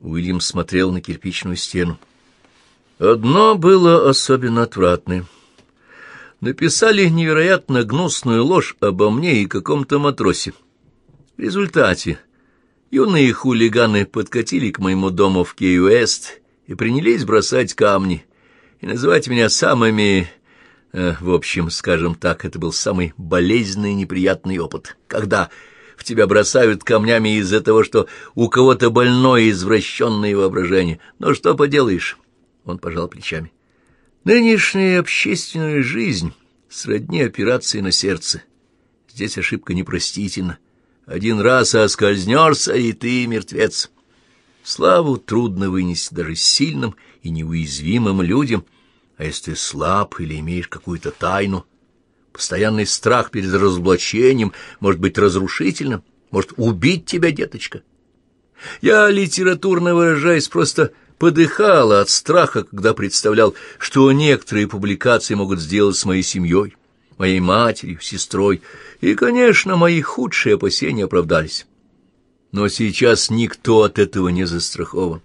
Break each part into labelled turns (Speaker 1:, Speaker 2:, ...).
Speaker 1: Уильям смотрел на кирпичную стену. Одно было особенно отвратное. Написали невероятно гнусную ложь обо мне и каком-то матросе. В результате юные хулиганы подкатили к моему дому в Кей-Уэст и принялись бросать камни и называть меня самыми... Э, в общем, скажем так, это был самый болезненный и неприятный опыт, когда в тебя бросают камнями из-за того, что у кого-то больное извращенное воображение. Но что поделаешь? Он пожал плечами. Нынешняя общественная жизнь сродни операции на сердце. Здесь ошибка непростительна. Один раз оскользнешься, и ты мертвец. Славу трудно вынести даже сильным и неуязвимым людям, а если ты слаб или имеешь какую-то тайну, Постоянный страх перед разоблачением может быть разрушительным, может убить тебя, деточка. Я, литературно выражаясь, просто подыхала от страха, когда представлял, что некоторые публикации могут сделать с моей семьей, моей матерью, сестрой, и, конечно, мои худшие опасения оправдались. Но сейчас никто от этого не застрахован.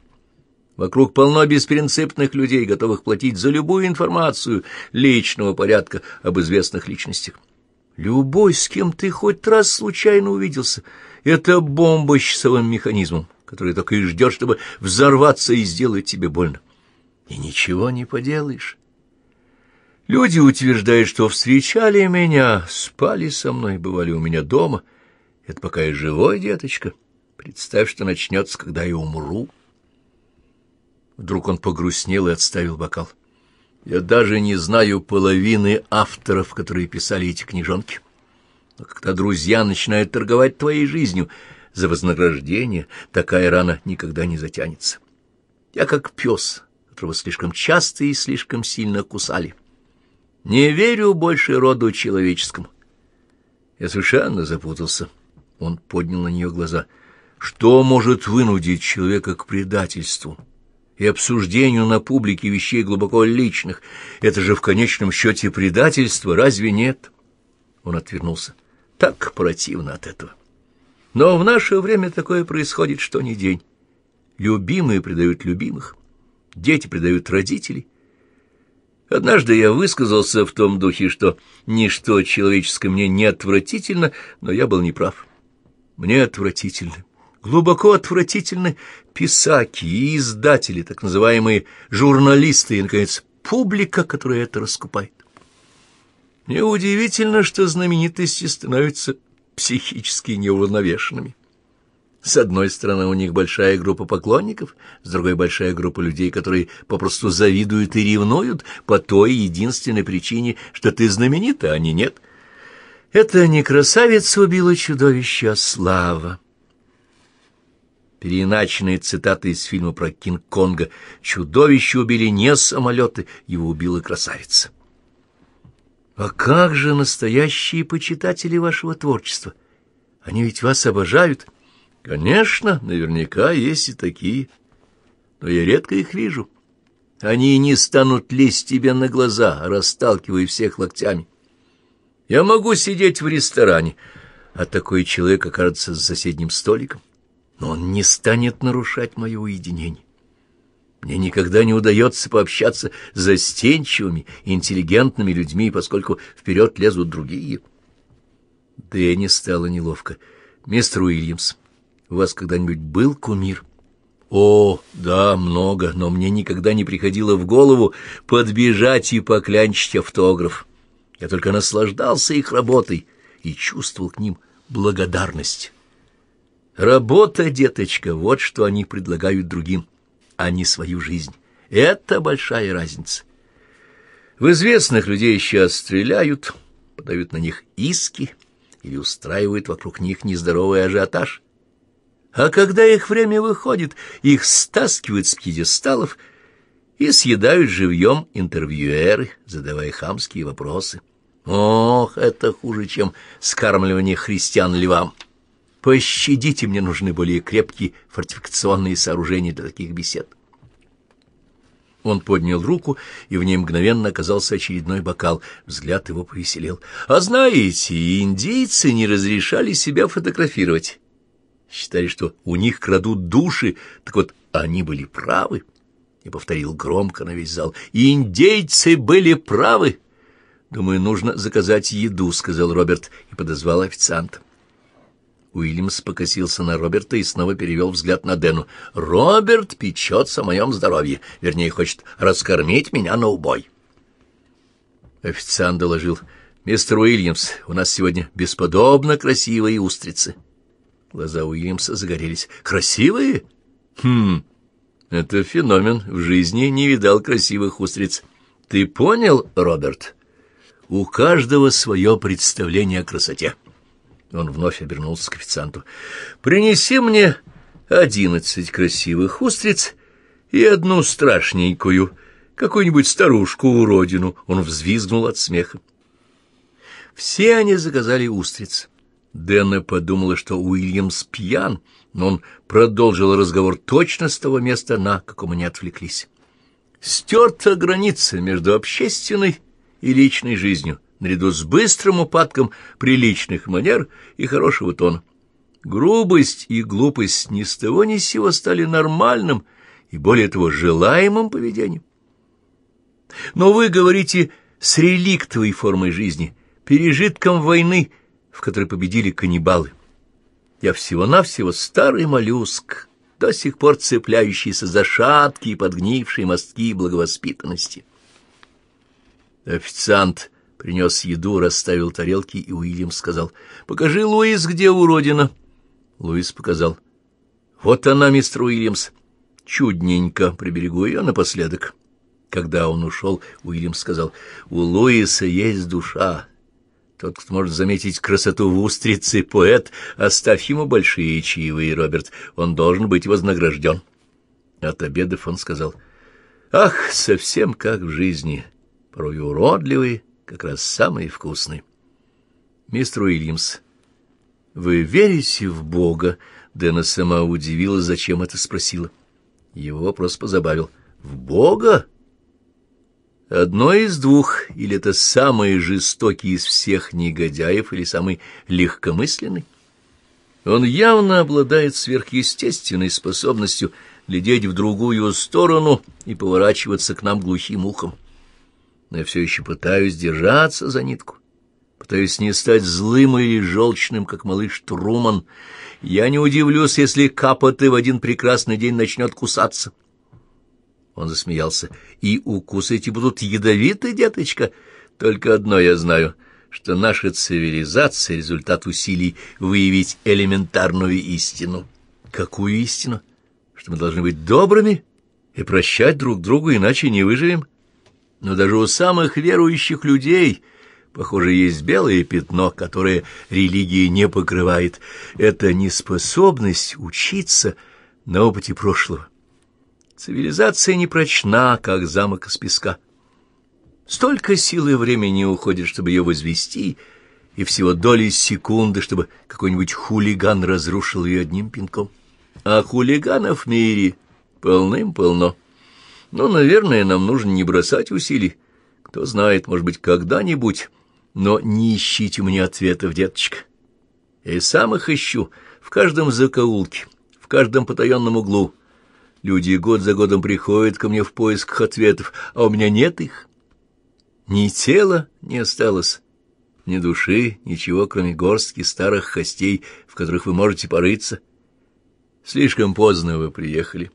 Speaker 1: Вокруг полно беспринципных людей, готовых платить за любую информацию личного порядка об известных личностях. Любой, с кем ты хоть раз случайно увиделся, это бомба с часовым механизмом, который только и ждет, чтобы взорваться и сделать тебе больно. И ничего не поделаешь. Люди утверждают, что встречали меня, спали со мной, бывали у меня дома. Это пока я живой, деточка. Представь, что начнется, когда я умру. Вдруг он погрустнел и отставил бокал. Я даже не знаю половины авторов, которые писали эти книжонки. Но когда друзья начинают торговать твоей жизнью за вознаграждение, такая рана никогда не затянется. Я как пес, которого слишком часто и слишком сильно кусали. Не верю больше роду человеческому. Я совершенно запутался. Он поднял на нее глаза. Что может вынудить человека к предательству? — и обсуждению на публике вещей глубоко личных. Это же в конечном счете предательство, разве нет? Он отвернулся. Так противно от этого. Но в наше время такое происходит что ни день. Любимые предают любимых, дети предают родителей. Однажды я высказался в том духе, что ничто человеческое мне не отвратительно, но я был неправ. Мне отвратительно глубоко отвратительны писаки и издатели, так называемые журналисты и, наконец, публика, которая это раскупает. Неудивительно, что знаменитости становятся психически неуравновешенными. С одной стороны, у них большая группа поклонников, с другой — большая группа людей, которые попросту завидуют и ревнуют по той единственной причине, что ты знаменита, а они нет. Это не красавица убила чудовище, а слава переиначенные цитаты из фильма про Кинг-Конга. Чудовище убили не самолеты, его убила красавица. А как же настоящие почитатели вашего творчества? Они ведь вас обожают. Конечно, наверняка есть и такие, но я редко их вижу. Они не станут лезть тебе на глаза, расталкивая всех локтями. Я могу сидеть в ресторане, а такой человек окажется за соседним столиком но он не станет нарушать мое уединение. Мне никогда не удается пообщаться с застенчивыми, интеллигентными людьми, поскольку вперед лезут другие. Дэнни стало неловко. «Мистер Уильямс, у вас когда-нибудь был кумир?» «О, да, много, но мне никогда не приходило в голову подбежать и поклянчить автограф. Я только наслаждался их работой и чувствовал к ним благодарность». Работа, деточка, вот что они предлагают другим, а не свою жизнь. Это большая разница. В известных людей сейчас стреляют, подают на них иски или устраивают вокруг них нездоровый ажиотаж. А когда их время выходит, их стаскивают с пьедесталов и съедают живьем интервьюеры, задавая хамские вопросы. Ох, это хуже, чем скармливание христиан львам. Пощадите, мне нужны более крепкие фортификационные сооружения для таких бесед. Он поднял руку, и в ней мгновенно оказался очередной бокал. Взгляд его повеселел. «А знаете, индейцы не разрешали себя фотографировать. Считали, что у них крадут души, так вот они были правы. И повторил громко на весь зал. Индейцы были правы. Думаю, нужно заказать еду, сказал Роберт и подозвал официанта. Уильямс покосился на Роберта и снова перевел взгляд на Дэну. «Роберт печется о моем здоровье, вернее, хочет раскормить меня на убой». Официант доложил. «Мистер Уильямс, у нас сегодня бесподобно красивые устрицы». Глаза Уильямса загорелись. «Красивые? Хм, это феномен. В жизни не видал красивых устриц. Ты понял, Роберт? У каждого свое представление о красоте». Он вновь обернулся к официанту. «Принеси мне одиннадцать красивых устриц и одну страшненькую, какую-нибудь старушку-уродину». Он взвизгнул от смеха. Все они заказали устриц. Дэна подумала, что Уильямс пьян, но он продолжил разговор точно с того места, на каком они отвлеклись. Стерта граница между общественной и личной жизнью наряду с быстрым упадком приличных манер и хорошего тона. Грубость и глупость ни с того ни с сего стали нормальным и, более того, желаемым поведением. Но вы говорите с реликтовой формой жизни, пережитком войны, в которой победили каннибалы. Я всего-навсего старый моллюск, до сих пор цепляющийся за шаткие и подгнившие мостки благовоспитанности. Официант принес еду, расставил тарелки, и Уильям сказал, «Покажи, Луис, где уродина». Луис показал. «Вот она, мистер Уильямс. Чудненько, приберегу ее напоследок». Когда он ушел, Уильям сказал, «У Луиса есть душа. Тот, кто может заметить красоту в устрице, поэт, оставь ему большие чаевые, Роберт, он должен быть вознагражден». От обедов он сказал, «Ах, совсем как в жизни, порой уродливый, как раз самый вкусный. Мистер Уильямс, вы верите в Бога? Дэна сама удивилась, зачем это спросила. Его вопрос позабавил. В Бога? Одно из двух, или это самый жестокий из всех негодяев, или самый легкомысленный. Он явно обладает сверхъестественной способностью глядеть в другую сторону и поворачиваться к нам глухим ухом но я все еще пытаюсь держаться за нитку, пытаюсь не стать злым или желчным, как малыш Труман. Я не удивлюсь, если капоты в один прекрасный день начнет кусаться. Он засмеялся. «И укусы эти будут ядовиты, деточка? Только одно я знаю, что наша цивилизация — результат усилий выявить элементарную истину». «Какую истину? Что мы должны быть добрыми и прощать друг другу, иначе не выживем?» Но даже у самых верующих людей, похоже, есть белое пятно, которое религия не покрывает. Это неспособность учиться на опыте прошлого. Цивилизация не прочна, как замок из песка. Столько сил и времени уходит, чтобы ее возвести, и всего доли секунды, чтобы какой-нибудь хулиган разрушил ее одним пинком. А хулиганов в мире полным-полно. Но, наверное, нам нужно не бросать усилий. Кто знает, может быть, когда-нибудь. Но не ищите мне ответов, деточка. Я и сам их ищу в каждом закоулке, в каждом потаенном углу. Люди год за годом приходят ко мне в поисках ответов, а у меня нет их. Ни тела не осталось, ни души, ничего, кроме горстки старых костей, в которых вы можете порыться. Слишком поздно вы приехали.